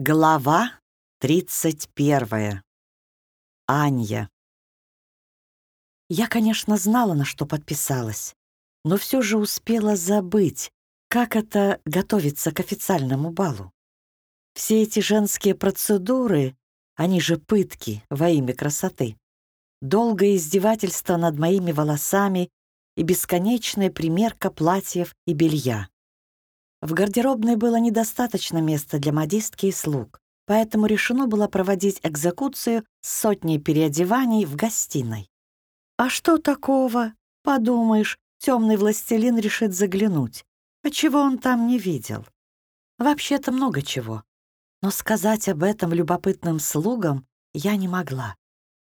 Глава 31. Анья. Я, конечно, знала, на что подписалась, но все же успела забыть, как это готовиться к официальному балу. Все эти женские процедуры, они же пытки во имя красоты, долгое издевательство над моими волосами и бесконечная примерка платьев и белья. В гардеробной было недостаточно места для модистки и слуг, поэтому решено было проводить экзекуцию с сотней переодеваний в гостиной. А что такого? Подумаешь, темный властелин решит заглянуть. А чего он там не видел? Вообще-то много чего. Но сказать об этом любопытным слугам я не могла.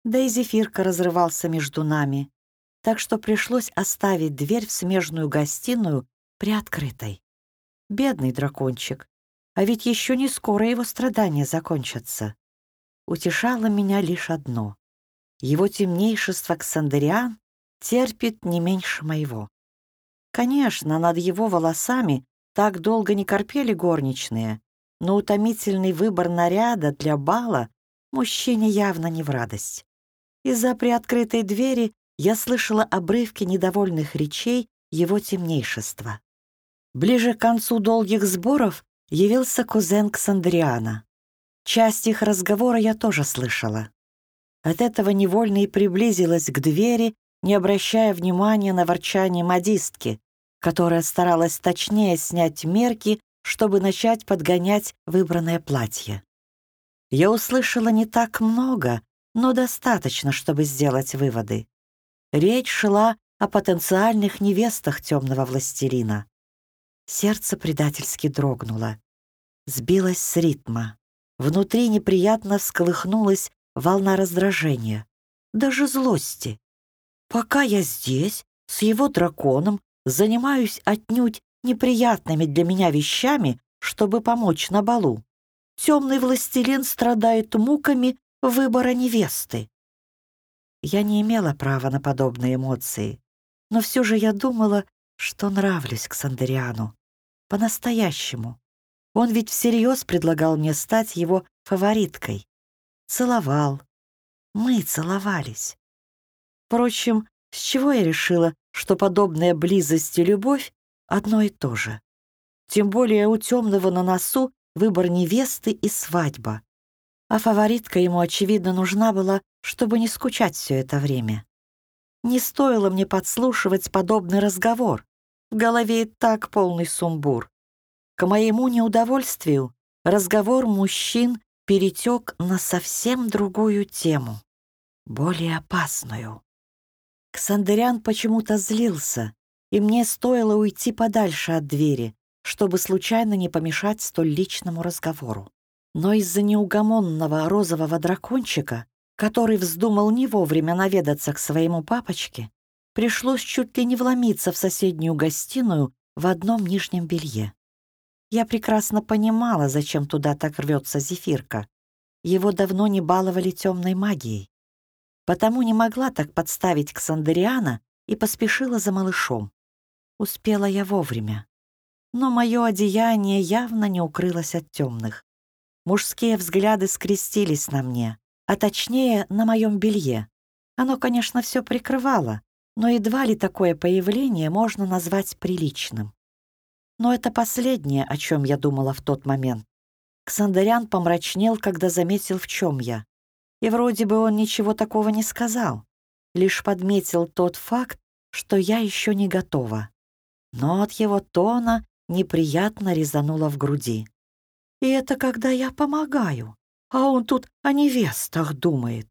Да и зефирка разрывался между нами, так что пришлось оставить дверь в смежную гостиную приоткрытой. Бедный дракончик. А ведь еще не скоро его страдания закончатся. Утешало меня лишь одно. Его темнейшество Ксандериан терпит не меньше моего. Конечно, над его волосами так долго не корпели горничные, но утомительный выбор наряда для бала мужчине явно не в радость. Из-за приоткрытой двери я слышала обрывки недовольных речей его темнейшества. Ближе к концу долгих сборов явился кузен Ксандриана. Часть их разговора я тоже слышала. От этого невольно и приблизилась к двери, не обращая внимания на ворчание модистки, которая старалась точнее снять мерки, чтобы начать подгонять выбранное платье. Я услышала не так много, но достаточно, чтобы сделать выводы. Речь шла о потенциальных невестах темного властелина. Сердце предательски дрогнуло. Сбилось с ритма. Внутри неприятно всколыхнулась волна раздражения, даже злости. Пока я здесь, с его драконом, занимаюсь отнюдь неприятными для меня вещами, чтобы помочь на балу. Темный властелин страдает муками выбора невесты. Я не имела права на подобные эмоции, но все же я думала, что нравлюсь к Сандериану. По-настоящему. Он ведь всерьез предлагал мне стать его фавориткой. Целовал. Мы целовались. Впрочем, с чего я решила, что подобная близость и любовь одно и то же? Тем более у темного на носу выбор невесты и свадьба. А фаворитка ему, очевидно, нужна была, чтобы не скучать все это время. Не стоило мне подслушивать подобный разговор. В голове и так полный сумбур. К моему неудовольствию разговор мужчин перетек на совсем другую тему, более опасную. Ксандерян почему-то злился, и мне стоило уйти подальше от двери, чтобы случайно не помешать столь личному разговору. Но из-за неугомонного розового дракончика, который вздумал не вовремя наведаться к своему папочке, пришлось чуть ли не вломиться в соседнюю гостиную в одном нижнем белье. Я прекрасно понимала, зачем туда так рвется зефирка. Его давно не баловали темной магией. Потому не могла так подставить Ксандериана и поспешила за малышом. Успела я вовремя. Но мое одеяние явно не укрылось от темных. Мужские взгляды скрестились на мне, а точнее на моем белье. Оно, конечно, все прикрывало, но едва ли такое появление можно назвать приличным. Но это последнее, о чем я думала в тот момент. Ксандарян помрачнел, когда заметил, в чем я. И вроде бы он ничего такого не сказал, лишь подметил тот факт, что я еще не готова. Но от его тона неприятно резануло в груди. И это когда я помогаю, а он тут о невестах думает.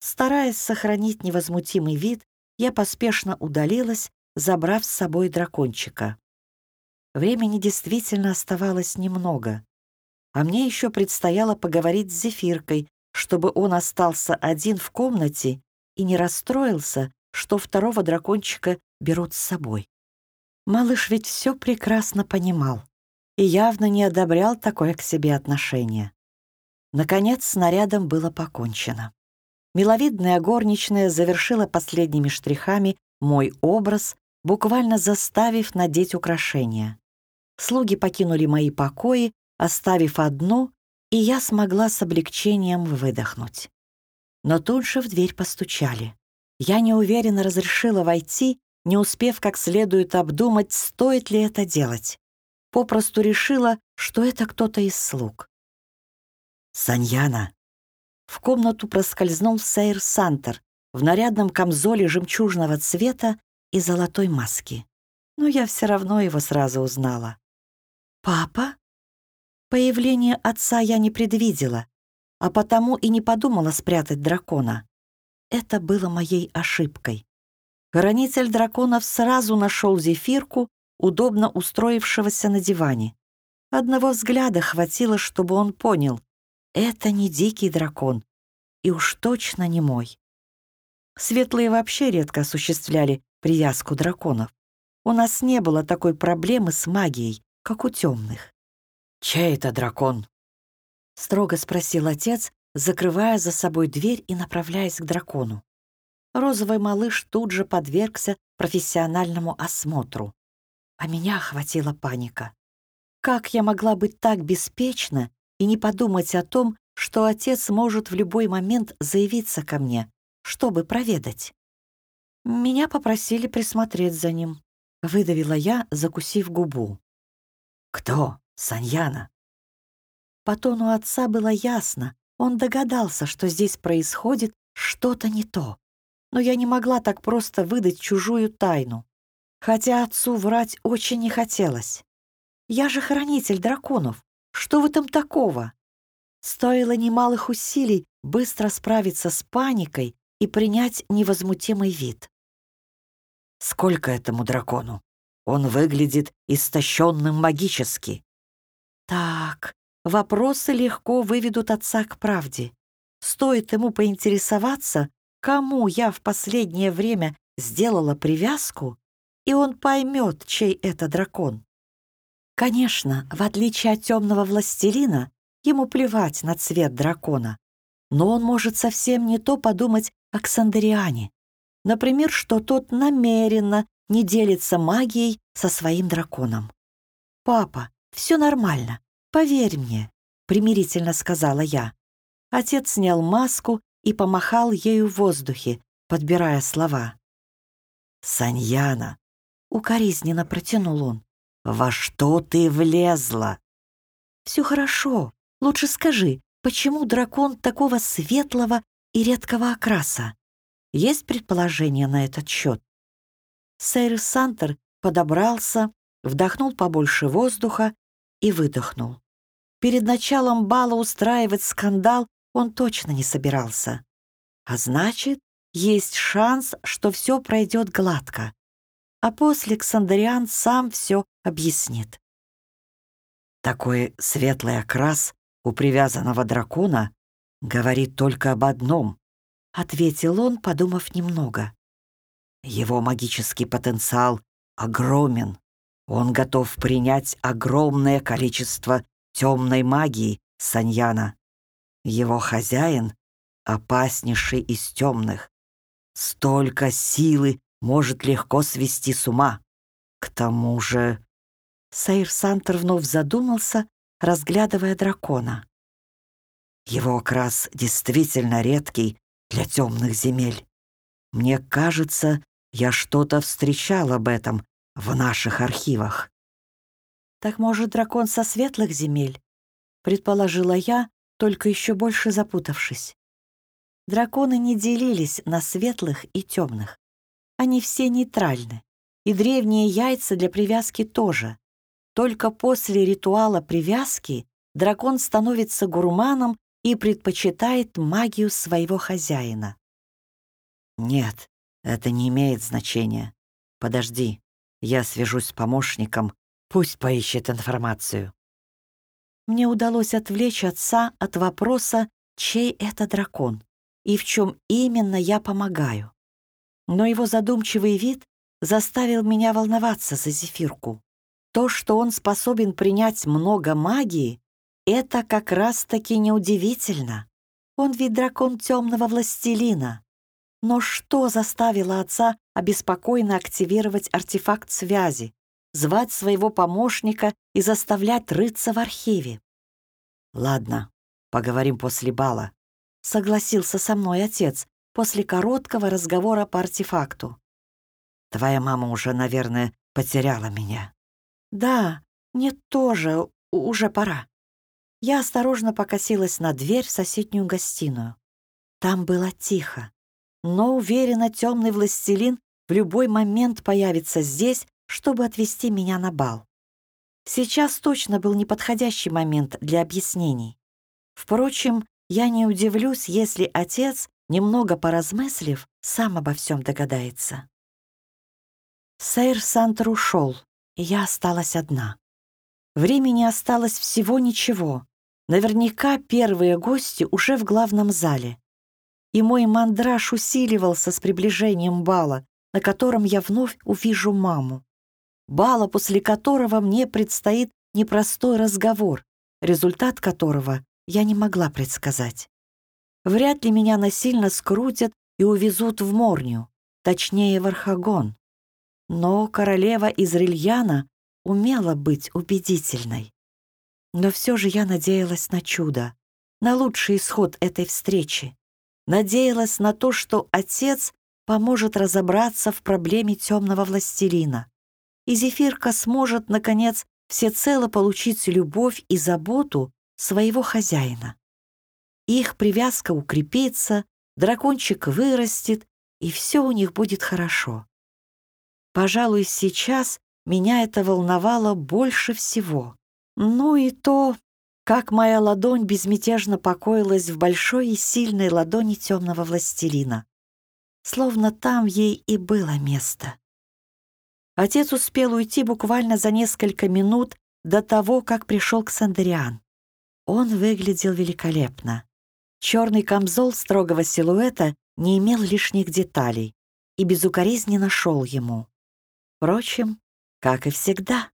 Стараясь сохранить невозмутимый вид, я поспешно удалилась, забрав с собой дракончика. Времени действительно оставалось немного. А мне еще предстояло поговорить с Зефиркой, чтобы он остался один в комнате и не расстроился, что второго дракончика берут с собой. Малыш ведь все прекрасно понимал и явно не одобрял такое к себе отношение. Наконец, с нарядом было покончено. Миловидная горничная завершила последними штрихами мой образ, буквально заставив надеть украшения. Слуги покинули мои покои, оставив одну, и я смогла с облегчением выдохнуть. Но тут же в дверь постучали. Я неуверенно разрешила войти, не успев как следует обдумать, стоит ли это делать. Попросту решила, что это кто-то из слуг. «Саньяна!» В комнату проскользнул Сейр Сантер в нарядном камзоле жемчужного цвета и золотой маске. Но я все равно его сразу узнала. «Папа?» Появление отца я не предвидела, а потому и не подумала спрятать дракона. Это было моей ошибкой. Хранитель драконов сразу нашел зефирку, удобно устроившегося на диване. Одного взгляда хватило, чтобы он понял — это не дикий дракон, и уж точно не мой. Светлые вообще редко осуществляли привязку драконов. У нас не было такой проблемы с магией, как у темных. «Чей это дракон?» — строго спросил отец, закрывая за собой дверь и направляясь к дракону. Розовый малыш тут же подвергся профессиональному осмотру. А меня охватила паника. Как я могла быть так беспечна и не подумать о том, что отец может в любой момент заявиться ко мне, чтобы проведать? Меня попросили присмотреть за ним. Выдавила я, закусив губу. «Кто?» Саньяна. По тону отца было ясно, он догадался, что здесь происходит что-то не то. Но я не могла так просто выдать чужую тайну. Хотя отцу врать очень не хотелось. Я же хранитель драконов. Что в этом такого? Стоило немалых усилий быстро справиться с паникой и принять невозмутимый вид. Сколько этому дракону? Он выглядит истощенным магически. Так, вопросы легко выведут отца к правде. Стоит ему поинтересоваться, кому я в последнее время сделала привязку, и он поймет, чей это дракон. Конечно, в отличие от темного властелина, ему плевать на цвет дракона, но он может совсем не то подумать о Ксандериане. Например, что тот намеренно не делится магией со своим драконом. «Папа, все нормально, поверь мне», — примирительно сказала я. Отец снял маску и помахал ею в воздухе, подбирая слова. «Саньяна», — укоризненно протянул он, — «во что ты влезла?» «Все хорошо. Лучше скажи, почему дракон такого светлого и редкого окраса? Есть предположение на этот счет?» Сейр Сантер подобрался, вдохнул побольше воздуха и выдохнул. Перед началом бала устраивать скандал он точно не собирался. А значит, есть шанс, что все пройдет гладко. А после Ксандериан сам все объяснит. Такой светлый окрас у привязанного дракона говорит только об одном, ответил он, подумав немного. Его магический потенциал огромен. Он готов принять огромное количество темной магии Саньяна. Его хозяин — опаснейший из темных. Столько силы может легко свести с ума. К тому же... Сейр Сантер вновь задумался, разглядывая дракона. Его окрас действительно редкий для темных земель. Мне кажется, я что-то встречал об этом в наших архивах. «Так, может, дракон со светлых земель?» — предположила я, только еще больше запутавшись. Драконы не делились на светлых и темных. Они все нейтральны, и древние яйца для привязки тоже. Только после ритуала привязки дракон становится гурманом и предпочитает магию своего хозяина. «Нет, это не имеет значения. Подожди, я свяжусь с помощником, пусть поищет информацию. Мне удалось отвлечь отца от вопроса, чей это дракон и в чем именно я помогаю. Но его задумчивый вид заставил меня волноваться за Зефирку. То, что он способен принять много магии, это как раз-таки неудивительно. Он ведь дракон темного властелина. Но что заставило отца обеспокоенно активировать артефакт связи, звать своего помощника и заставлять рыться в архиве? Ладно, Поговорим после бала. Согласился со мной отец после короткого разговора по артефакту. Твоя мама уже, наверное, потеряла меня. Да, мне тоже уже пора. Я осторожно покосилась на дверь в соседнюю гостиную. Там было тихо, но уверенно темный властелин в любой момент появится здесь, чтобы отвезти меня на бал. Сейчас точно был неподходящий момент для объяснений. Впрочем, я не удивлюсь, если отец, немного поразмыслив, сам обо всем догадается. Сейр Сантер ушел, и я осталась одна. Времени осталось всего ничего. Наверняка первые гости уже в главном зале. И мой мандраж усиливался с приближением бала, на котором я вновь увижу маму. Бала, после которого мне предстоит непростой разговор, результат которого я не могла предсказать. Вряд ли меня насильно скрутят и увезут в Морню, точнее, в Архагон. Но королева из Рильяна умела быть убедительной. Но все же я надеялась на чудо, на лучший исход этой встречи. Надеялась на то, что отец поможет разобраться в проблеме темного властелина. И Зефирка сможет, наконец, всецело получить любовь и заботу своего хозяина. Их привязка укрепится, дракончик вырастет, и все у них будет хорошо. Пожалуй, сейчас меня это волновало больше всего. Ну и то, как моя ладонь безмятежно покоилась в большой и сильной ладони темного властелина. Словно там ей и было место. Отец успел уйти буквально за несколько минут до того, как пришел к Сандериан. Он выглядел великолепно. Черный камзол строгого силуэта не имел лишних деталей и безукоризненно шел ему. Впрочем, как и всегда.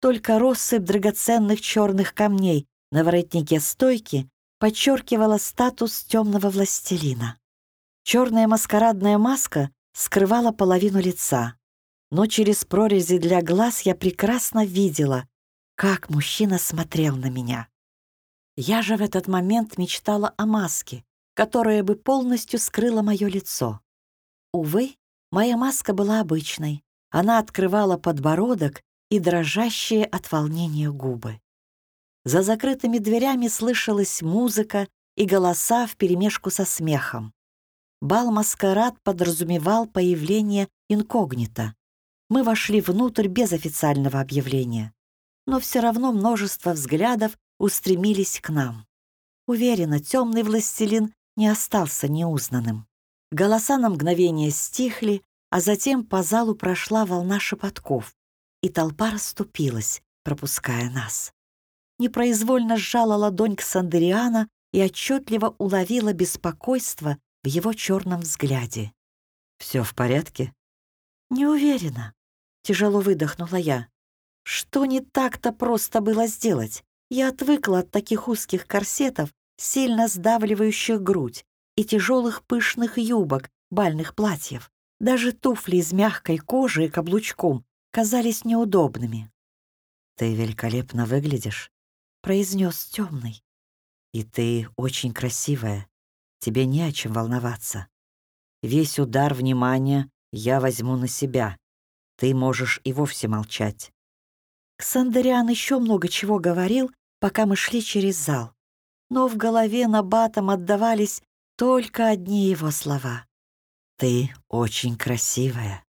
Только россыпь драгоценных черных камней на воротнике стойки подчеркивала статус темного властелина. Черная маскарадная маска скрывала половину лица, но через прорези для глаз я прекрасно видела, как мужчина смотрел на меня. Я же в этот момент мечтала о маске, которая бы полностью скрыла мое лицо. Увы, моя маска была обычной. Она открывала подбородок и дрожащие от волнения губы. За закрытыми дверями слышалась музыка и голоса вперемешку со смехом. Бал-маскарад подразумевал появление инкогнито. Мы вошли внутрь без официального объявления. Но все равно множество взглядов устремились к нам. Уверена, темный властелин не остался неузнанным. Голоса на мгновение стихли, а затем по залу прошла волна шепотков, и толпа расступилась, пропуская нас. Непроизвольно сжала ладонь к Сандериана и отчетливо уловила беспокойство в его черном взгляде. «Все в порядке?» «Не уверена», — тяжело выдохнула я. «Что не так-то просто было сделать? Я отвыкла от таких узких корсетов, сильно сдавливающих грудь, и тяжелых пышных юбок, бальных платьев. Даже туфли из мягкой кожи и каблучком казались неудобными. «Ты великолепно выглядишь», — произнес темный. «И ты очень красивая. Тебе не о чем волноваться. Весь удар внимания я возьму на себя. Ты можешь и вовсе молчать. Ксандериан еще много чего говорил, пока мы шли через зал. Но в голове на батом отдавались только одни его слова. «Ты очень красивая».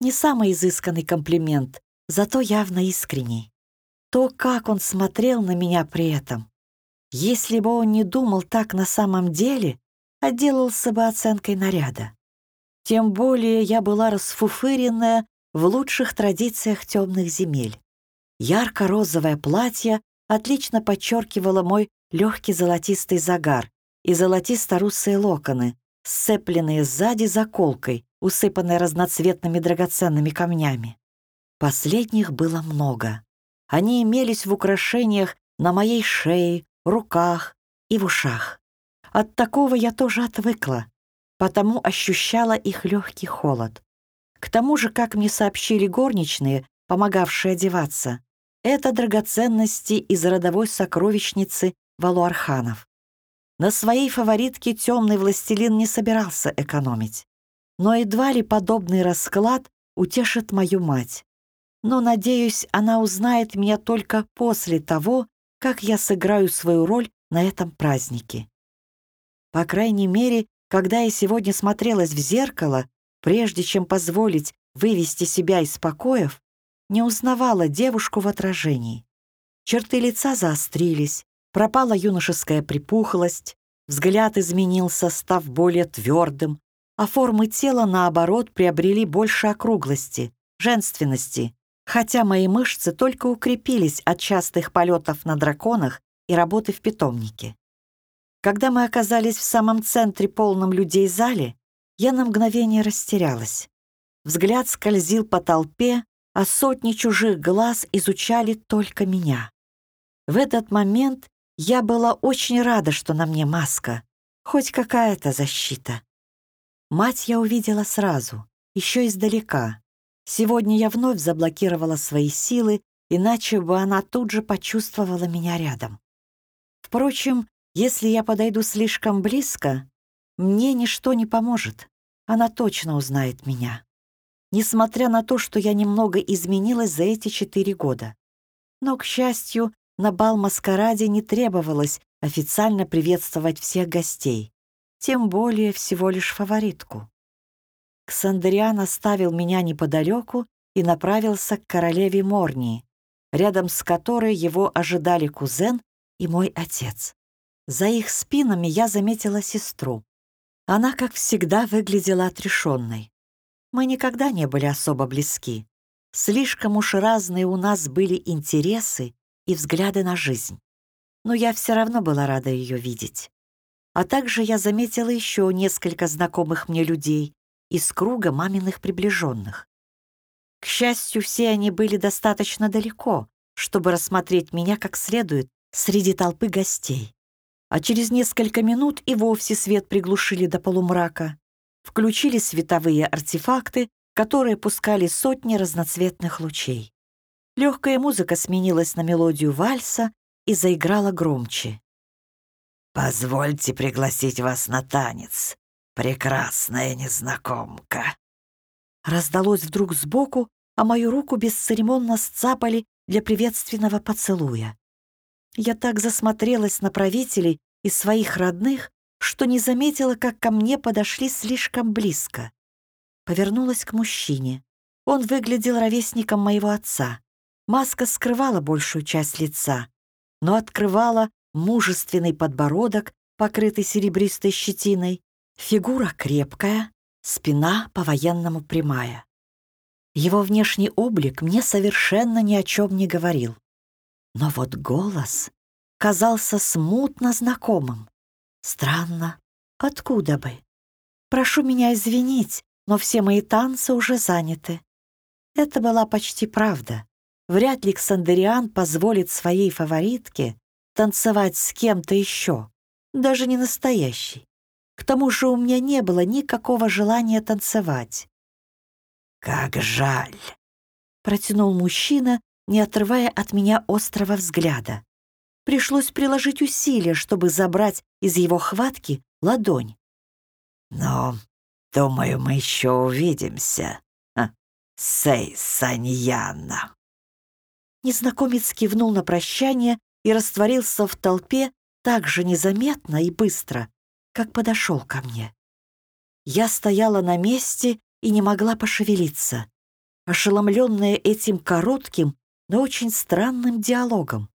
Не самый изысканный комплимент, зато явно искренний. То, как он смотрел на меня при этом. Если бы он не думал так на самом деле, отделался бы оценкой наряда. Тем более я была расфуфыренная в лучших традициях темных земель. Ярко-розовое платье отлично подчеркивало мой легкий золотистый загар и золотисто-русые локоны, сцепленные сзади заколкой, усыпанной разноцветными драгоценными камнями. Последних было много. Они имелись в украшениях на моей шее, руках и в ушах. От такого я тоже отвыкла, потому ощущала их легкий холод. К тому же, как мне сообщили горничные, помогавшие одеваться, это драгоценности из родовой сокровищницы Валуарханов. На своей фаворитке темный властелин не собирался экономить. Но едва ли подобный расклад утешит мою мать. Но, надеюсь, она узнает меня только после того, как я сыграю свою роль на этом празднике. По крайней мере, когда я сегодня смотрелась в зеркало, прежде чем позволить вывести себя из покоев, не узнавала девушку в отражении. Черты лица заострились, пропала юношеская припухлость, взгляд изменился, став более твердым, а формы тела, наоборот, приобрели больше округлости, женственности, хотя мои мышцы только укрепились от частых полетов на драконах и работы в питомнике. Когда мы оказались в самом центре полном людей зале, я на мгновение растерялась. Взгляд скользил по толпе, а сотни чужих глаз изучали только меня. В этот момент я была очень рада, что на мне маска, хоть какая-то защита. Мать я увидела сразу, еще издалека. Сегодня я вновь заблокировала свои силы, иначе бы она тут же почувствовала меня рядом. Впрочем, если я подойду слишком близко, мне ничто не поможет. Она точно узнает меня. Несмотря на то, что я немного изменилась за эти четыре года. Но, к счастью, на бал-маскараде не требовалось официально приветствовать всех гостей, тем более всего лишь фаворитку. Ксандриан оставил меня неподалеку и направился к королеве Морнии, рядом с которой его ожидали кузен и мой отец. За их спинами я заметила сестру. Она, как всегда, выглядела отрешенной. Мы никогда не были особо близки. Слишком уж разные у нас были интересы и взгляды на жизнь. Но я все равно была рада ее видеть. А также я заметила еще несколько знакомых мне людей, из круга маминых приближенных. К счастью, все они были достаточно далеко, чтобы рассмотреть меня как следует среди толпы гостей. А через несколько минут и вовсе свет приглушили до полумрака. Включили световые артефакты, которые пускали сотни разноцветных лучей. Легкая музыка сменилась на мелодию вальса и заиграла громче. «Позвольте пригласить вас на танец, прекрасная незнакомка!» Раздалось вдруг сбоку, а мою руку бесцеремонно сцапали для приветственного поцелуя. Я так засмотрелась на правителей и своих родных, что не заметила, как ко мне подошли слишком близко. Повернулась к мужчине. Он выглядел ровесником моего отца. Маска скрывала большую часть лица, но открывала мужественный подбородок, покрытый серебристой щетиной, Фигура крепкая, спина по-военному прямая. Его внешний облик мне совершенно ни о чем не говорил. Но вот голос казался смутно знакомым. Странно, откуда бы? Прошу меня извинить, но все мои танцы уже заняты. Это была почти правда. Вряд ли Ксандериан позволит своей фаворитке танцевать с кем-то еще, даже не настоящий. К тому же у меня не было никакого желания танцевать. «Как жаль!» — протянул мужчина, не отрывая от меня острого взгляда. Пришлось приложить усилия, чтобы забрать из его хватки ладонь. «Но, думаю, мы еще увидимся, а, Сей Саньяна». Незнакомец кивнул на прощание и растворился в толпе так же незаметно и быстро, как подошел ко мне. Я стояла на месте и не могла пошевелиться, ошеломленная этим коротким, но очень странным диалогом.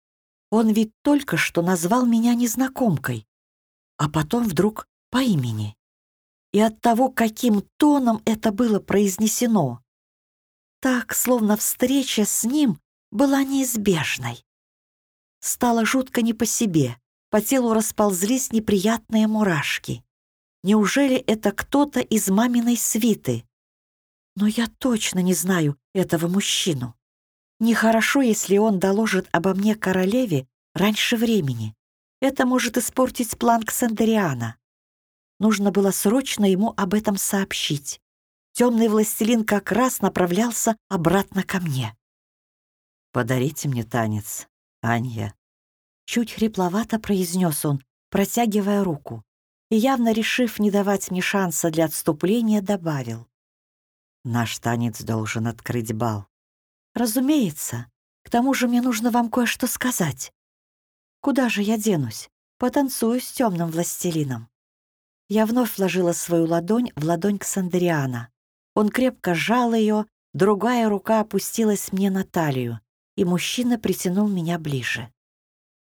Он ведь только что назвал меня незнакомкой, а потом вдруг по имени. И от того, каким тоном это было произнесено, так, словно встреча с ним была неизбежной. Стало жутко не по себе, по телу расползлись неприятные мурашки. Неужели это кто-то из маминой свиты? Но я точно не знаю этого мужчину. Нехорошо, если он доложит обо мне королеве раньше времени. Это может испортить план Ксандериана. Нужно было срочно ему об этом сообщить. Темный властелин как раз направлялся обратно ко мне. «Подарите мне танец, Анья», Чуть хрипловато произнес он, протягивая руку, и, явно решив не давать мне шанса для отступления, добавил. «Наш танец должен открыть бал». «Разумеется. К тому же мне нужно вам кое-что сказать. Куда же я денусь? Потанцую с темным властелином». Я вновь вложила свою ладонь в ладонь Ксандриана. Он крепко сжал ее, другая рука опустилась мне на талию, и мужчина притянул меня ближе.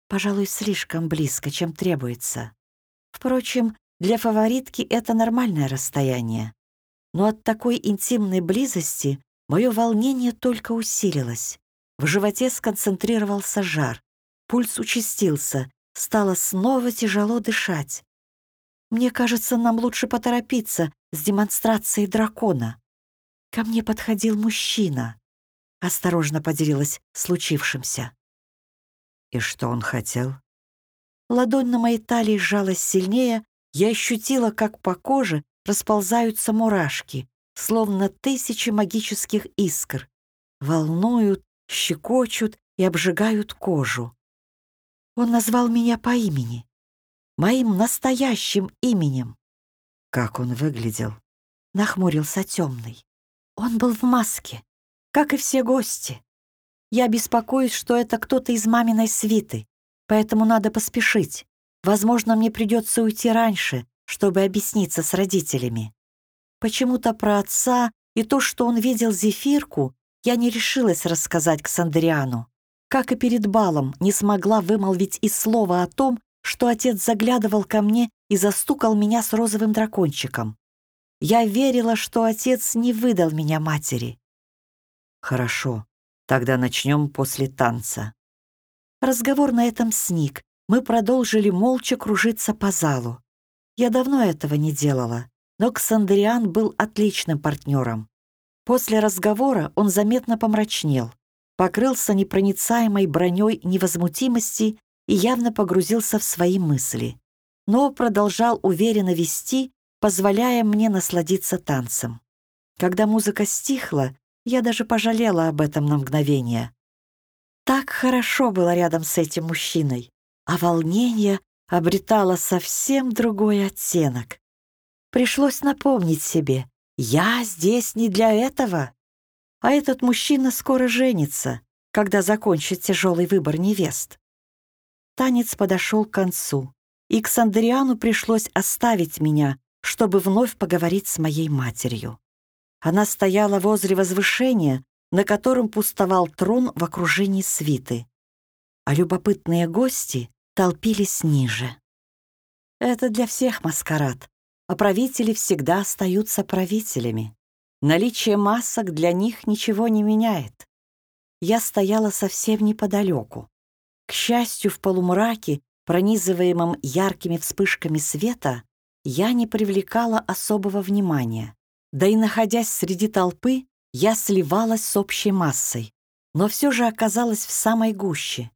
Пожалуй, слишком близко, чем требуется. Впрочем, для фаворитки это нормальное расстояние. Но от такой интимной близости мое волнение только усилилось. В животе сконцентрировался жар, пульс участился, стало снова тяжело дышать. Мне кажется, нам лучше поторопиться с демонстрацией дракона. Ко мне подходил мужчина. Осторожно поделилась случившимся. И что он хотел? Ладонь на моей талии сжалась сильнее, я ощутила, как по коже расползаются мурашки, словно тысячи магических искр. Волнуют, щекочут и обжигают кожу. Он назвал меня по имени моим настоящим именем. Как он выглядел? Нахмурился темный. Он был в маске, как и все гости. Я беспокоюсь, что это кто-то из маминой свиты, поэтому надо поспешить. Возможно, мне придется уйти раньше, чтобы объясниться с родителями. Почему-то про отца и то, что он видел Зефирку, я не решилась рассказать к Сандриану. Как и перед балом, не смогла вымолвить и слова о том, что отец заглядывал ко мне и застукал меня с розовым дракончиком. Я верила, что отец не выдал меня матери. Хорошо, тогда начнем после танца. Разговор на этом сник. Мы продолжили молча кружиться по залу. Я давно этого не делала, но Ксандриан был отличным партнером. После разговора он заметно помрачнел, покрылся непроницаемой броней невозмутимости и явно погрузился в свои мысли, но продолжал уверенно вести, позволяя мне насладиться танцем. Когда музыка стихла, я даже пожалела об этом на мгновение. Так хорошо было рядом с этим мужчиной, а волнение обретало совсем другой оттенок. Пришлось напомнить себе, я здесь не для этого. А этот мужчина скоро женится, когда закончит тяжелый выбор невест. Танец подошел к концу, и к Сандриану пришлось оставить меня, чтобы вновь поговорить с моей матерью. Она стояла возле возвышения, на котором пустовал трон в окружении свиты, а любопытные гости толпились ниже. Это для всех маскарад, а правители всегда остаются правителями. Наличие масок для них ничего не меняет. Я стояла совсем неподалеку, к счастью, в полумраке, пронизываемом яркими вспышками света, я не привлекала особого внимания. Да и находясь среди толпы, я сливалась с общей массой, но все же оказалась в самой гуще.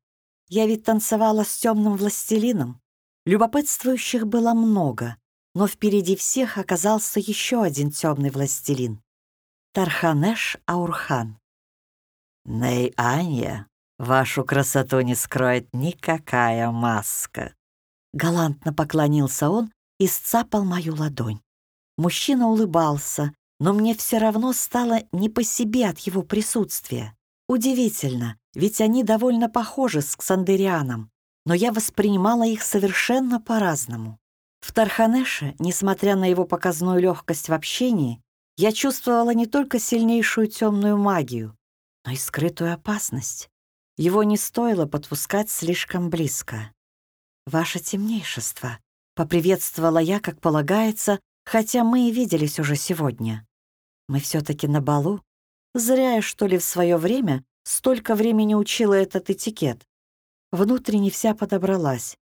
Я ведь танцевала с темным властелином. Любопытствующих было много, но впереди всех оказался еще один темный властелин — Тарханеш Аурхан. «Ней Анья», Вашу красоту не скроет никакая маска». Галантно поклонился он и сцапал мою ладонь. Мужчина улыбался, но мне все равно стало не по себе от его присутствия. Удивительно, ведь они довольно похожи с Ксандерианом, но я воспринимала их совершенно по-разному. В Тарханеше, несмотря на его показную легкость в общении, я чувствовала не только сильнейшую темную магию, но и скрытую опасность. Его не стоило подпускать слишком близко. «Ваше темнейшество», — поприветствовала я, как полагается, хотя мы и виделись уже сегодня. «Мы все-таки на балу? Зря я, что ли, в свое время столько времени учила этот этикет. Внутренне вся подобралась.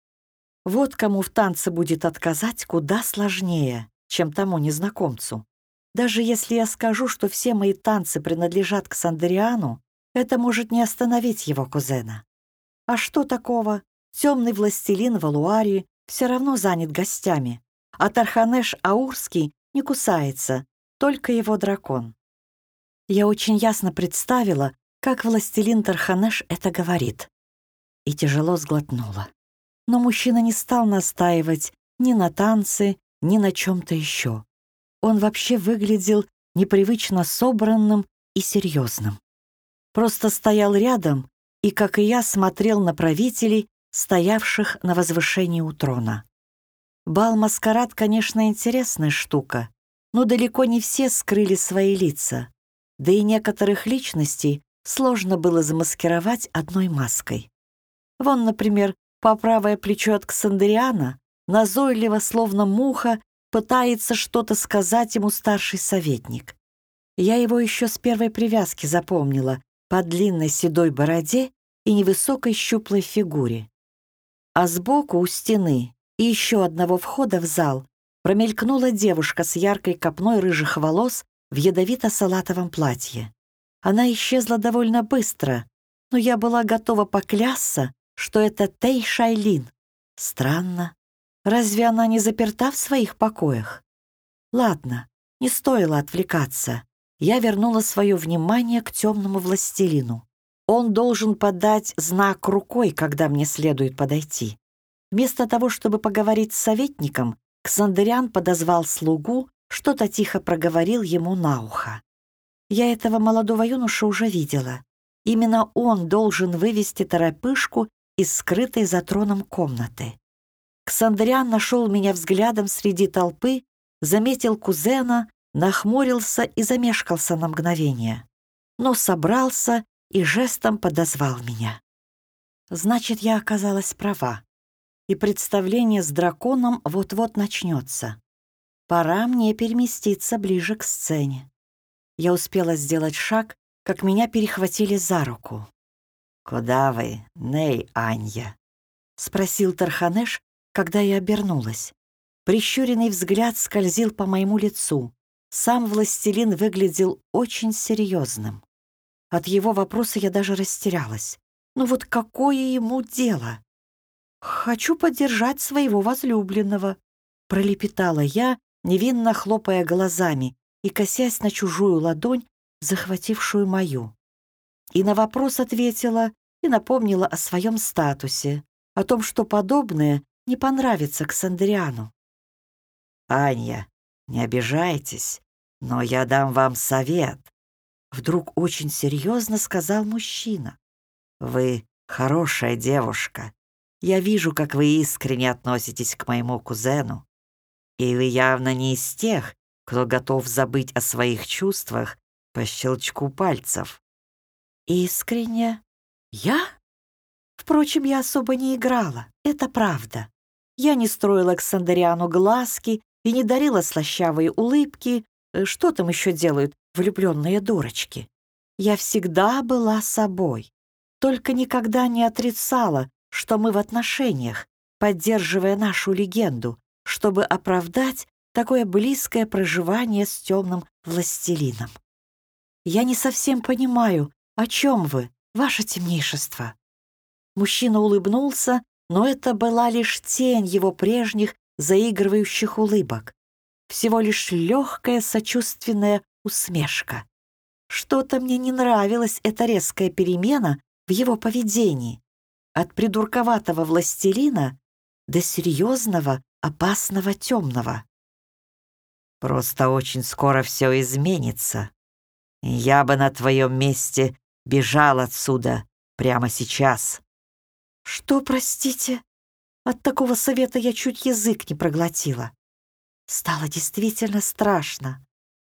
Вот кому в танце будет отказать куда сложнее, чем тому незнакомцу. Даже если я скажу, что все мои танцы принадлежат к Сандериану, это может не остановить его кузена. А что такого? Темный властелин Валуари все равно занят гостями, а Тарханеш Аурский не кусается, только его дракон. Я очень ясно представила, как властелин Тарханеш это говорит. и тяжело сглотнула. Но мужчина не стал настаивать ни на танце, ни на чем-то еще. Он вообще выглядел непривычно собранным и серьезным. Просто стоял рядом и, как и я, смотрел на правителей, стоявших на возвышении у трона. Бал-маскарад, конечно, интересная штука, но далеко не все скрыли свои лица, да и некоторых личностей сложно было замаскировать одной маской. Вон, например, по правое плечо от Ксандериана назойливо, словно муха, пытается что-то сказать ему старший советник. Я его еще с первой привязки запомнила по длинной седой бороде и невысокой щуплой фигуре. А сбоку у стены и еще одного входа в зал промелькнула девушка с яркой копной рыжих волос в ядовито-салатовом платье. Она исчезла довольно быстро, но я была готова поклясться, что это Тей Шайлин. Странно. Разве она не заперта в своих покоях? Ладно, не стоило отвлекаться. Я вернула свое внимание к темному властелину. Он должен подать знак рукой, когда мне следует подойти. Вместо того, чтобы поговорить с советником, Ксандериан подозвал слугу, что-то тихо проговорил ему на ухо. Я этого молодого юношу уже видела. Именно он должен вывести торопышку из скрытой за троном комнаты. Ксандриан нашел меня взглядом среди толпы, заметил кузена, нахмурился и замешкался на мгновение, но собрался и жестом подозвал меня. Значит, я оказалась права, и представление с драконом вот-вот начнется. Пора мне переместиться ближе к сцене. Я успела сделать шаг, как меня перехватили за руку. «Куда вы, Ней Анья?» — спросил Тарханеш, когда я обернулась. Прищуренный взгляд скользил по моему лицу. Сам властелин выглядел очень серьезным. От его вопроса я даже растерялась. Ну вот какое ему дело? «Хочу поддержать своего возлюбленного», — пролепетала я, невинно хлопая глазами и косясь на чужую ладонь, захватившую мою. И на вопрос ответила и напомнила о своем статусе, о том, что подобное не понравится Ксандриану. «Анья, не обижайтесь, но я дам вам совет», — вдруг очень серьезно сказал мужчина. «Вы хорошая девушка. Я вижу, как вы искренне относитесь к моему кузену. И вы явно не из тех, кто готов забыть о своих чувствах по щелчку пальцев». «Искренне? Я?» Впрочем, я особо не играла, это правда. Я не строила к Сандариану глазки и не дарила слащавые улыбки. Э, что там еще делают влюбленные дурочки? Я всегда была собой, только никогда не отрицала, что мы в отношениях, поддерживая нашу легенду, чтобы оправдать такое близкое проживание с темным властелином. Я не совсем понимаю, о чем вы, ваше темнейшество. Мужчина улыбнулся, но это была лишь тень его прежних заигрывающих улыбок. Всего лишь легкая сочувственная усмешка. Что-то мне не нравилась эта резкая перемена в его поведении. От придурковатого властелина до серьезного, опасного темного. Просто очень скоро все изменится. Я бы на твоем месте бежал отсюда прямо сейчас. «Что, простите?» От такого совета я чуть язык не проглотила. Стало действительно страшно.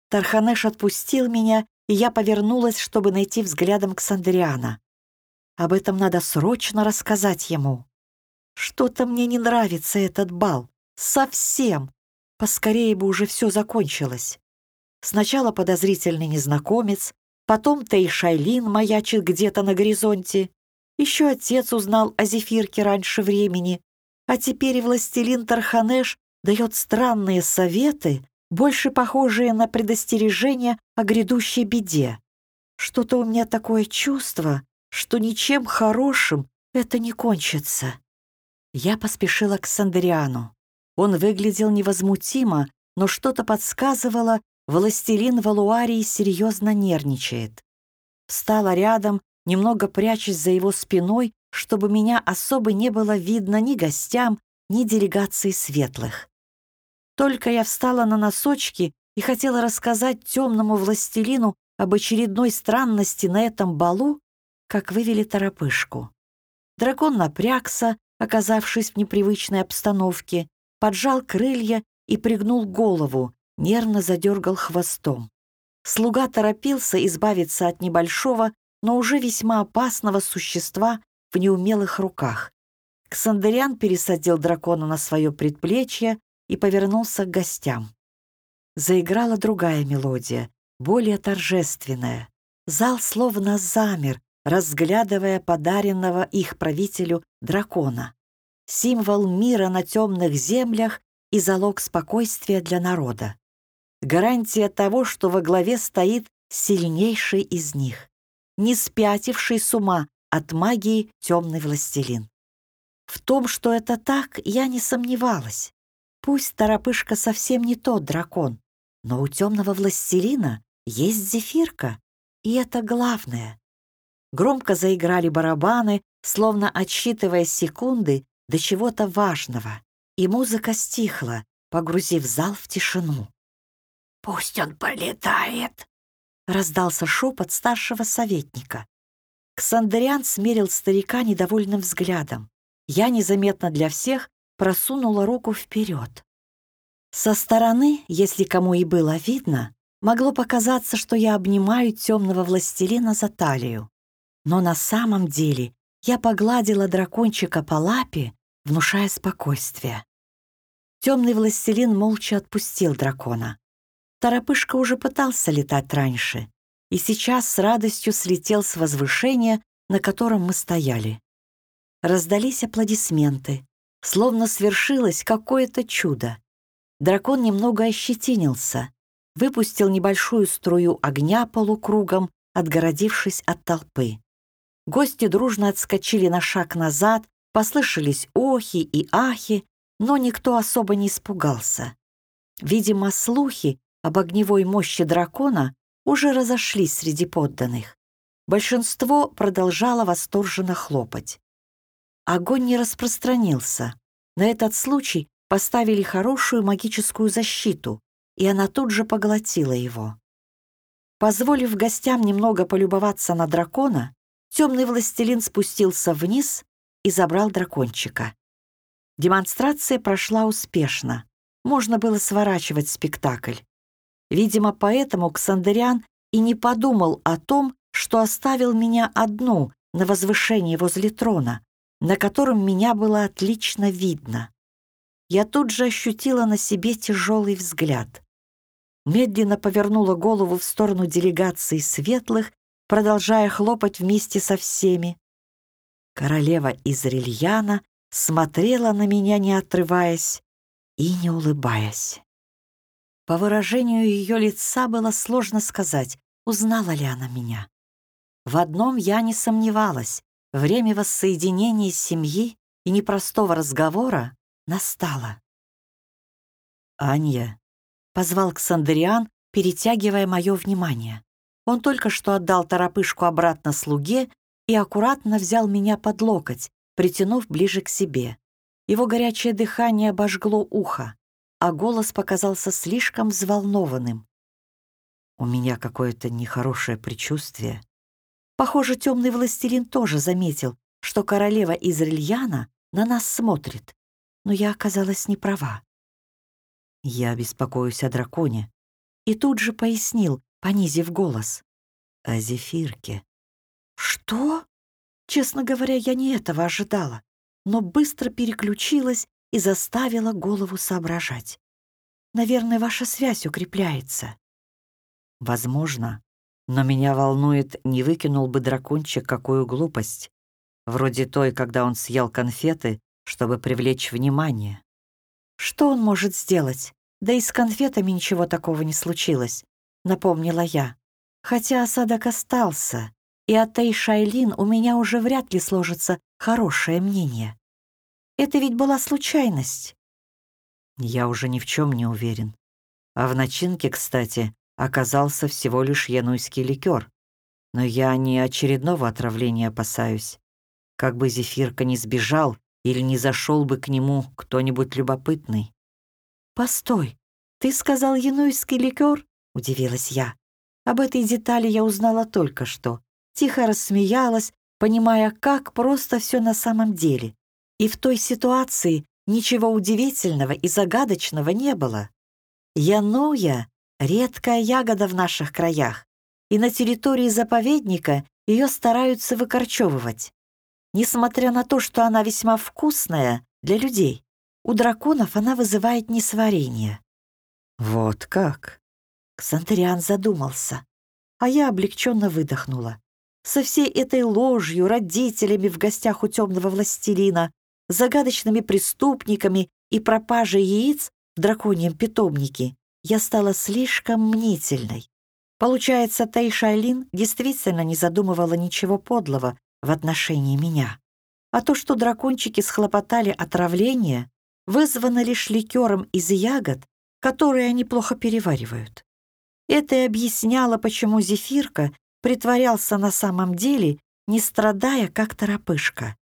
Тарханеш отпустил меня, и я повернулась, чтобы найти взглядом Ксандриана. Об этом надо срочно рассказать ему. Что-то мне не нравится этот бал. Совсем. Поскорее бы уже все закончилось. Сначала подозрительный незнакомец, потом Тейшайлин маячит где-то на горизонте, еще отец узнал о зефирке раньше времени, а теперь и властелин Тарханеш дает странные советы, больше похожие на предостережение о грядущей беде. Что-то у меня такое чувство, что ничем хорошим это не кончится. Я поспешила к Сандериану. Он выглядел невозмутимо, но что-то подсказывало, властелин Валуарии серьезно нервничает. Встала рядом немного прячась за его спиной, чтобы меня особо не было видно ни гостям, ни делегации светлых. Только я встала на носочки и хотела рассказать темному властелину об очередной странности на этом балу, как вывели торопышку. Дракон напрягся, оказавшись в непривычной обстановке, поджал крылья и пригнул голову, нервно задергал хвостом. Слуга торопился избавиться от небольшого, но уже весьма опасного существа в неумелых руках. Ксандериан пересадил дракона на свое предплечье и повернулся к гостям. Заиграла другая мелодия, более торжественная. Зал словно замер, разглядывая подаренного их правителю дракона. Символ мира на темных землях и залог спокойствия для народа. Гарантия того, что во главе стоит сильнейший из них, не спятивший с ума от магии темный властелин. В том, что это так, я не сомневалась. Пусть Торопышка совсем не тот дракон, но у темного властелина есть зефирка, и это главное. Громко заиграли барабаны, словно отсчитывая секунды до чего-то важного, и музыка стихла, погрузив зал в тишину. «Пусть он полетает!» — раздался шепот старшего советника. Ксандериан смерил старика недовольным взглядом. Я незаметно для всех просунула руку вперед. Со стороны, если кому и было видно, могло показаться, что я обнимаю темного властелина за талию. Но на самом деле я погладила дракончика по лапе, внушая спокойствие. Темный властелин молча отпустил дракона. Торопышка уже пытался летать раньше, и сейчас с радостью слетел с возвышения, на котором мы стояли. Раздались аплодисменты, словно свершилось какое-то чудо. Дракон немного ощетинился, выпустил небольшую струю огня полукругом, отгородившись от толпы. Гости дружно отскочили на шаг назад, послышались охи и ахи, но никто особо не испугался. Видимо, слухи об огневой мощи дракона уже разошлись среди подданных. Большинство продолжало восторженно хлопать. Огонь не распространился. На этот случай поставили хорошую магическую защиту, и она тут же поглотила его. Позволив гостям немного полюбоваться на дракона, темный властелин спустился вниз и забрал дракончика. Демонстрация прошла успешно. Можно было сворачивать спектакль. Видимо, поэтому Ксандериан и не подумал о том, что оставил меня одну на возвышении возле трона, на котором меня было отлично видно. Я тут же ощутила на себе тяжелый взгляд. Медленно повернула голову в сторону делегации светлых, продолжая хлопать вместе со всеми. Королева из Рильяна смотрела на меня, не отрываясь и не улыбаясь. По выражению ее лица было сложно сказать, узнала ли она меня. В одном я не сомневалась. Время воссоединения семьи и непростого разговора настало. «Анья», — позвал Ксандериан, перетягивая мое внимание. Он только что отдал торопышку обратно слуге и аккуратно взял меня под локоть, притянув ближе к себе. Его горячее дыхание обожгло ухо, а голос показался слишком взволнованным. У меня какое-то нехорошее предчувствие, Похоже, темный властелин тоже заметил, что королева из Рильяна на нас смотрит, но я оказалась не права. Я беспокоюсь о драконе. И тут же пояснил, понизив голос. О зефирке. Что? Честно говоря, я не этого ожидала, но быстро переключилась и заставила голову соображать. Наверное, ваша связь укрепляется. Возможно, но меня волнует, не выкинул бы дракончик какую глупость. Вроде той, когда он съел конфеты, чтобы привлечь внимание. Что он может сделать? Да и с конфетами ничего такого не случилось, напомнила я. Хотя осадок остался, и от Тей Шайлин у меня уже вряд ли сложится хорошее мнение. Это ведь была случайность. Я уже ни в чем не уверен. А в начинке, кстати, оказался всего лишь януйский ликер. Но я не очередного отравления опасаюсь. Как бы Зефирка не сбежал или не зашел бы к нему кто-нибудь любопытный. «Постой, ты сказал януйский ликер?» — удивилась я. Об этой детали я узнала только что. Тихо рассмеялась, понимая, как просто все на самом деле. И в той ситуации ничего удивительного и загадочного не было. Януя — редкая ягода в наших краях, и на территории заповедника ее стараются выкорчевывать. Несмотря на то, что она весьма вкусная для людей, у драконов она вызывает несварение. «Вот как?» Ксантериан задумался, а я облегченно выдохнула. Со всей этой ложью, родителями в гостях у темного властелина, загадочными преступниками и пропажей яиц в драконьем питомнике я стала слишком мнительной. Получается, Тайшайлин действительно не задумывала ничего подлого в отношении меня. А то, что дракончики схлопотали отравление, вызвано лишь ликером из ягод, которые они плохо переваривают. Это и объясняло, почему Зефирка притворялся на самом деле, не страдая, как торопышка.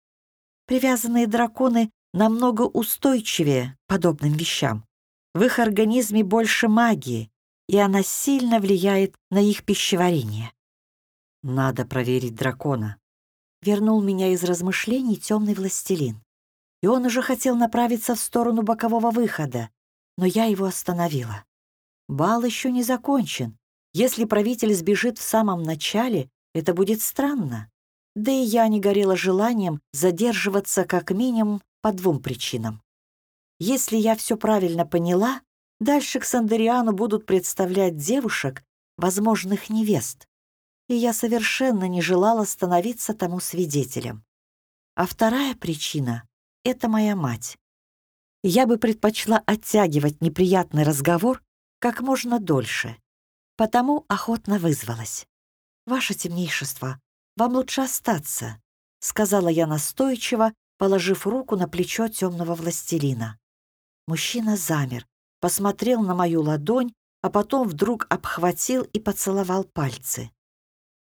Привязанные драконы намного устойчивее подобным вещам. В их организме больше магии, и она сильно влияет на их пищеварение. Надо проверить дракона. Вернул меня из размышлений темный властелин. И он уже хотел направиться в сторону бокового выхода, но я его остановила. Бал еще не закончен. Если правитель сбежит в самом начале, это будет странно. Да и я не горела желанием задерживаться как минимум по двум причинам. Если я все правильно поняла, дальше к Сандериану будут представлять девушек, возможных невест. И я совершенно не желала становиться тому свидетелем. А вторая причина — это моя мать. Я бы предпочла оттягивать неприятный разговор как можно дольше, потому охотно вызвалась. «Ваше темнейшество, вам лучше остаться», — сказала я настойчиво, положив руку на плечо темного властелина. Мужчина замер, посмотрел на мою ладонь, а потом вдруг обхватил и поцеловал пальцы.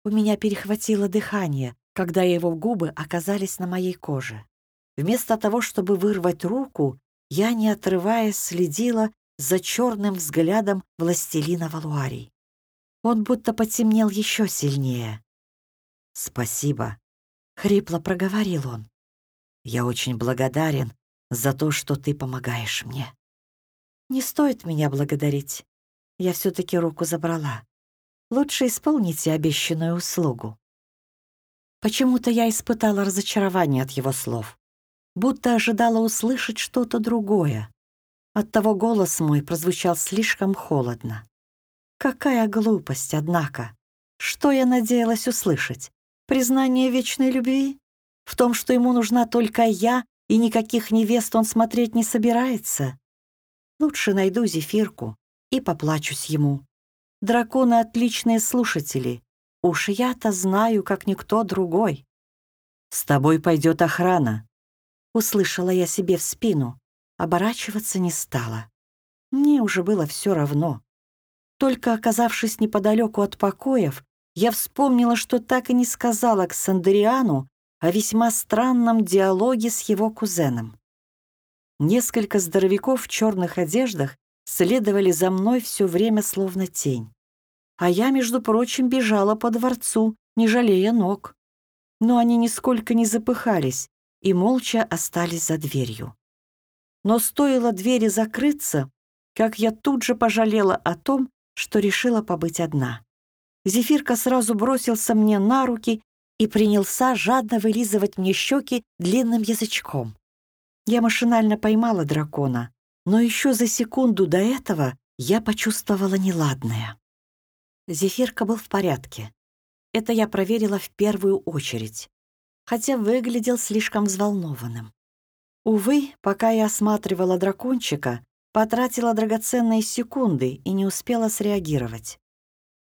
У меня перехватило дыхание, когда его губы оказались на моей коже. Вместо того, чтобы вырвать руку, я, не отрываясь, следила за черным взглядом властелина Валуарий. Он будто потемнел еще сильнее. «Спасибо», — хрипло проговорил он. «Я очень благодарен за то, что ты помогаешь мне». «Не стоит меня благодарить. Я все-таки руку забрала. Лучше исполните обещанную услугу». Почему-то я испытала разочарование от его слов, будто ожидала услышать что-то другое. Оттого голос мой прозвучал слишком холодно. Какая глупость, однако. Что я надеялась услышать? Признание вечной любви? В том, что ему нужна только я, и никаких невест он смотреть не собирается? Лучше найду зефирку и поплачусь ему. Драконы — отличные слушатели. Уж я-то знаю, как никто другой. «С тобой пойдет охрана», — услышала я себе в спину. Оборачиваться не стала. Мне уже было все равно. Только оказавшись неподалеку от покоев, я вспомнила, что так и не сказала к Сандериану о весьма странном диалоге с его кузеном. Несколько здоровяков в черных одеждах следовали за мной все время словно тень. А я, между прочим, бежала по дворцу, не жалея ног. Но они нисколько не запыхались и молча остались за дверью. Но стоило двери закрыться, как я тут же пожалела о том, что решила побыть одна. Зефирка сразу бросился мне на руки и принялся жадно вылизывать мне щеки длинным язычком. Я машинально поймала дракона, но еще за секунду до этого я почувствовала неладное. Зефирка был в порядке. Это я проверила в первую очередь, хотя выглядел слишком взволнованным. Увы, пока я осматривала дракончика, потратила драгоценные секунды и не успела среагировать.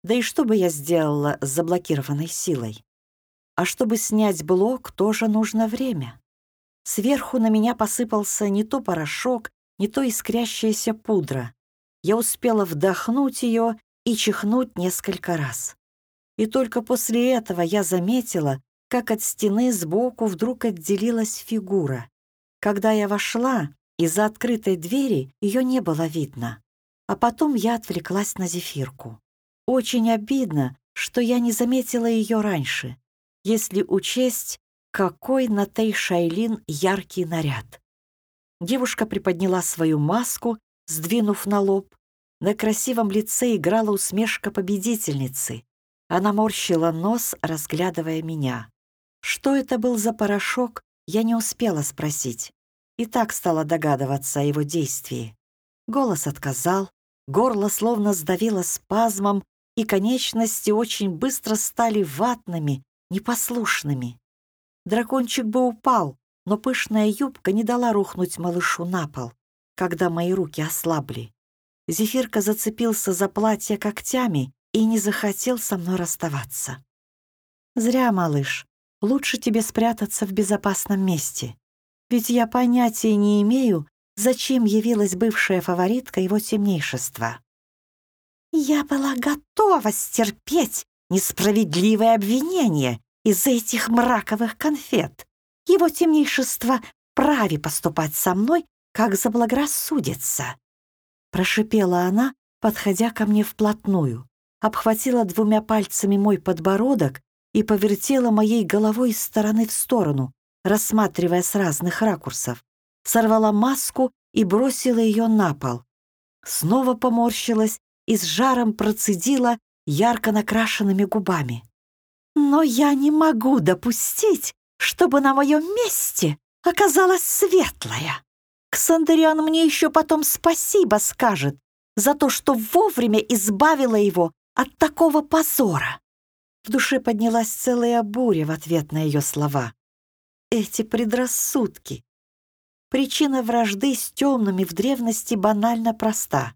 Да и что бы я сделала с заблокированной силой? А чтобы снять блок, тоже нужно время. Сверху на меня посыпался не то порошок, не то искрящаяся пудра. Я успела вдохнуть ее и чихнуть несколько раз. и только после этого я заметила, как от стены сбоку вдруг отделилась фигура. Когда я вошла, из-за открытой двери ее не было видно. А потом я отвлеклась на зефирку. Очень обидно, что я не заметила ее раньше, если учесть, какой на Тей Шайлин яркий наряд. Девушка приподняла свою маску, сдвинув на лоб. На красивом лице играла усмешка победительницы. Она морщила нос, разглядывая меня. Что это был за порошок, я не успела спросить. И так стала догадываться о его действии. Голос отказал, горло словно сдавило спазмом, и конечности очень быстро стали ватными, непослушными. Дракончик бы упал, но пышная юбка не дала рухнуть малышу на пол, когда мои руки ослабли. Зефирка зацепился за платье когтями и не захотел со мной расставаться. «Зря, малыш. Лучше тебе спрятаться в безопасном месте. Ведь я понятия не имею, зачем явилась бывшая фаворитка его темнейшества». «Я была готова стерпеть несправедливое обвинение из-за этих мраковых конфет. Его темнейшество праве поступать со мной, как заблагорассудится». Прошипела она, подходя ко мне вплотную, обхватила двумя пальцами мой подбородок и повертела моей головой из стороны в сторону, рассматривая с разных ракурсов. Сорвала маску и бросила ее на пол. Снова поморщилась и с жаром процедила ярко накрашенными губами. «Но я не могу допустить, чтобы на моем месте оказалась светлая. Ксандериан мне еще потом спасибо скажет за то, что вовремя избавила его от такого позора. В душе поднялась целая буря в ответ на ее слова. Эти предрассудки. Причина вражды с темными в древности банально проста.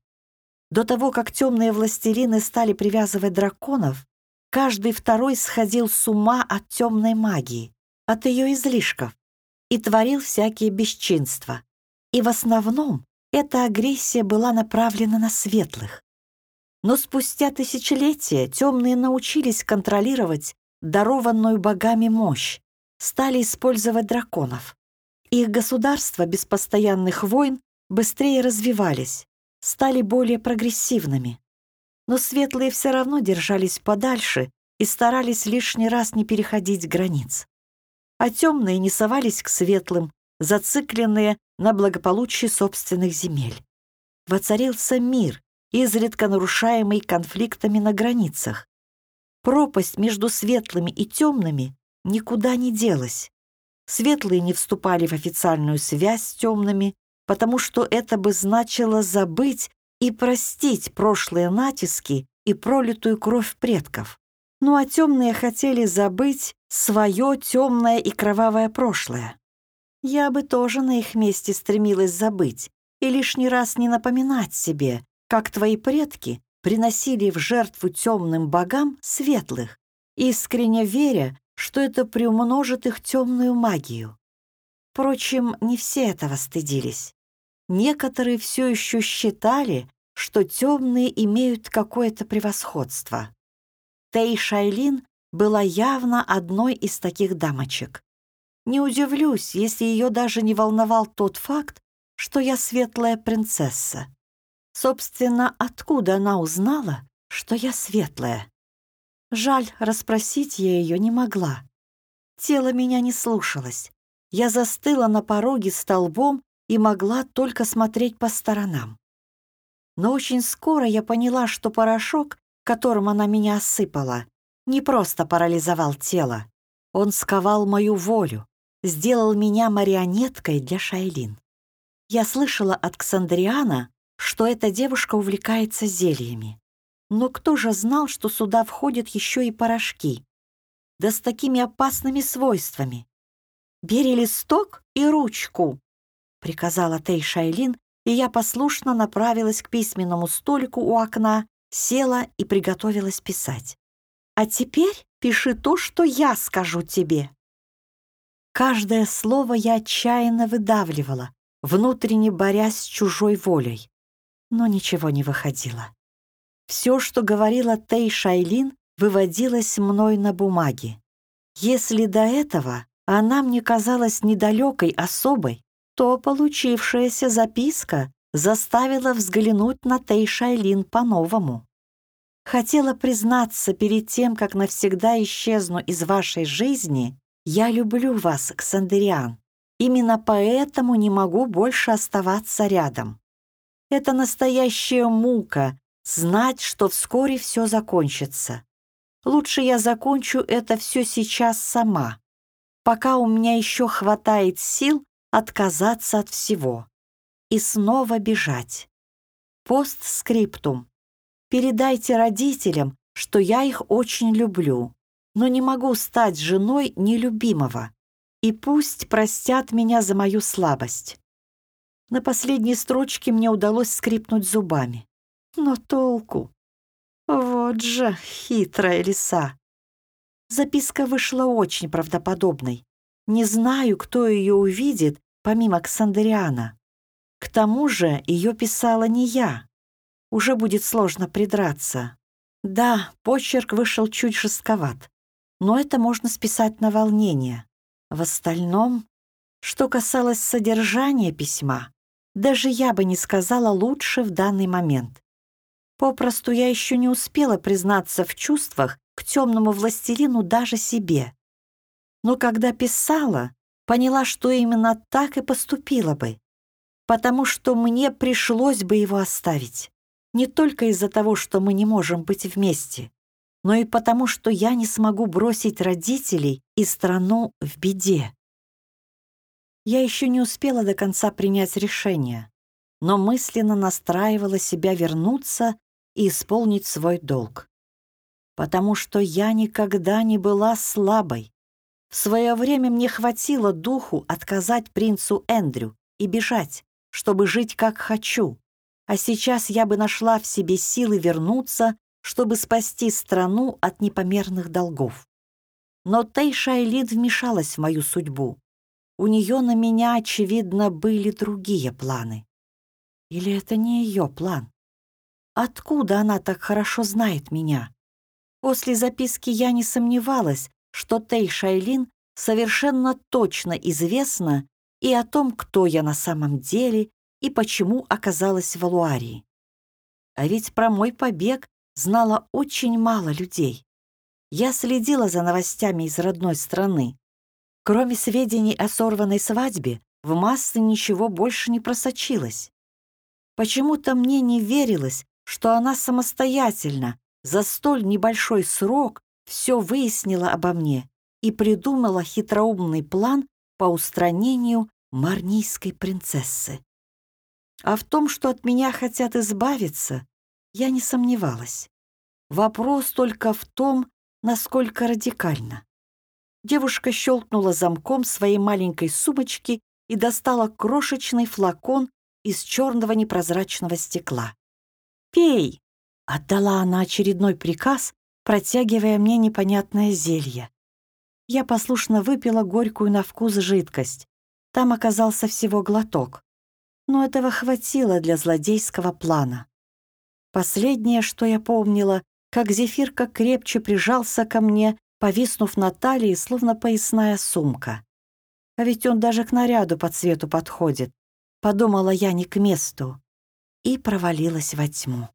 До того, как темные властелины стали привязывать драконов, каждый второй сходил с ума от темной магии от ее излишков и творил всякие бесчинства. И в основном эта агрессия была направлена на светлых. Но спустя тысячелетия темные научились контролировать дарованную богами мощь, стали использовать драконов. Их государства без постоянных войн быстрее развивались, стали более прогрессивными. Но светлые все равно держались подальше и старались лишний раз не переходить границ а темные не совались к светлым, зацикленные на благополучии собственных земель. Воцарился мир, изредка нарушаемый конфликтами на границах. Пропасть между светлыми и темными никуда не делась. Светлые не вступали в официальную связь с темными, потому что это бы значило забыть и простить прошлые натиски и пролитую кровь предков. Ну а темные хотели забыть свое темное и кровавое прошлое. Я бы тоже на их месте стремилась забыть и лишний раз не напоминать себе, как твои предки приносили в жертву темным богам светлых, искренне веря, что это приумножит их темную магию. Впрочем, не все этого стыдились. Некоторые все еще считали, что темные имеют какое-то превосходство. Тей Шайлин была явно одной из таких дамочек. Не удивлюсь, если ее даже не волновал тот факт, что я светлая принцесса. Собственно, откуда она узнала, что я светлая? Жаль, расспросить я ее не могла. Тело меня не слушалось. Я застыла на пороге столбом и могла только смотреть по сторонам. Но очень скоро я поняла, что порошок, которым она меня осыпала, не просто парализовал тело. Он сковал мою волю, сделал меня марионеткой для Шайлин. Я слышала от Ксандриана, что эта девушка увлекается зельями. Но кто же знал, что сюда входят еще и порошки? Да с такими опасными свойствами. «Бери листок и ручку», — приказала Тей Шайлин, и я послушно направилась к письменному столику у окна, села и приготовилась писать. А теперь пиши то, что я скажу тебе». Каждое слово я отчаянно выдавливала, внутренне борясь с чужой волей. Но ничего не выходило. Все, что говорила Тей Шайлин, выводилась мной на бумаге. Если до этого она мне казалась недалекой особой, то получившаяся записка заставила взглянуть на Тейшайлин по-новому. Хотела признаться перед тем, как навсегда исчезну из вашей жизни, я люблю вас, Ксандериан. Именно поэтому не могу больше оставаться рядом. Это настоящая мука — знать, что вскоре все закончится. Лучше я закончу это все сейчас сама, пока у меня еще хватает сил отказаться от всего и снова бежать. Постскриптум. Передайте родителям, что я их очень люблю, но не могу стать женой нелюбимого. И пусть простят меня за мою слабость. На последней строчке мне удалось скрипнуть зубами. Но толку? Вот же хитрая лиса. Записка вышла очень правдоподобной. Не знаю, кто ее увидит, помимо Ксандериана. К тому же ее писала не я. Уже будет сложно придраться. Да, почерк вышел чуть жестковат, но это можно списать на волнение. В остальном, что касалось содержания письма, даже я бы не сказала лучше в данный момент. Попросту я еще не успела признаться в чувствах к темному властелину даже себе. Но когда писала, поняла, что именно так и поступила бы, потому что мне пришлось бы его оставить. Не только из-за того, что мы не можем быть вместе, но и потому, что я не смогу бросить родителей и страну в беде. Я еще не успела до конца принять решение, но мысленно настраивала себя вернуться и исполнить свой долг. Потому что я никогда не была слабой, в свое время мне хватило духу отказать принцу Эндрю и бежать, чтобы жить как хочу. А сейчас я бы нашла в себе силы вернуться, чтобы спасти страну от непомерных долгов. Но Тей Шайлид вмешалась в мою судьбу. У нее на меня, очевидно, были другие планы. Или это не ее план? Откуда она так хорошо знает меня? После записки я не сомневалась, что Тей Шайлин совершенно точно известно и о том, кто я на самом деле и почему оказалась в Алуарии. А ведь про мой побег знало очень мало людей. Я следила за новостями из родной страны. Кроме сведений о сорванной свадьбе, в массы ничего больше не просочилось. Почему-то мне не верилось, что она самостоятельно, за столь небольшой срок, все выяснила обо мне и придумала хитроумный план по устранению марнийской принцессы. А в том, что от меня хотят избавиться, я не сомневалась. Вопрос только в том, насколько радикально. Девушка щелкнула замком своей маленькой сумочки и достала крошечный флакон из черного непрозрачного стекла. «Пей!» — отдала она очередной приказ, протягивая мне непонятное зелье. Я послушно выпила горькую на вкус жидкость. Там оказался всего глоток. Но этого хватило для злодейского плана. Последнее, что я помнила, как зефирка крепче прижался ко мне, повиснув на талии, словно поясная сумка. А ведь он даже к наряду по цвету подходит. Подумала я не к месту. И провалилась во тьму.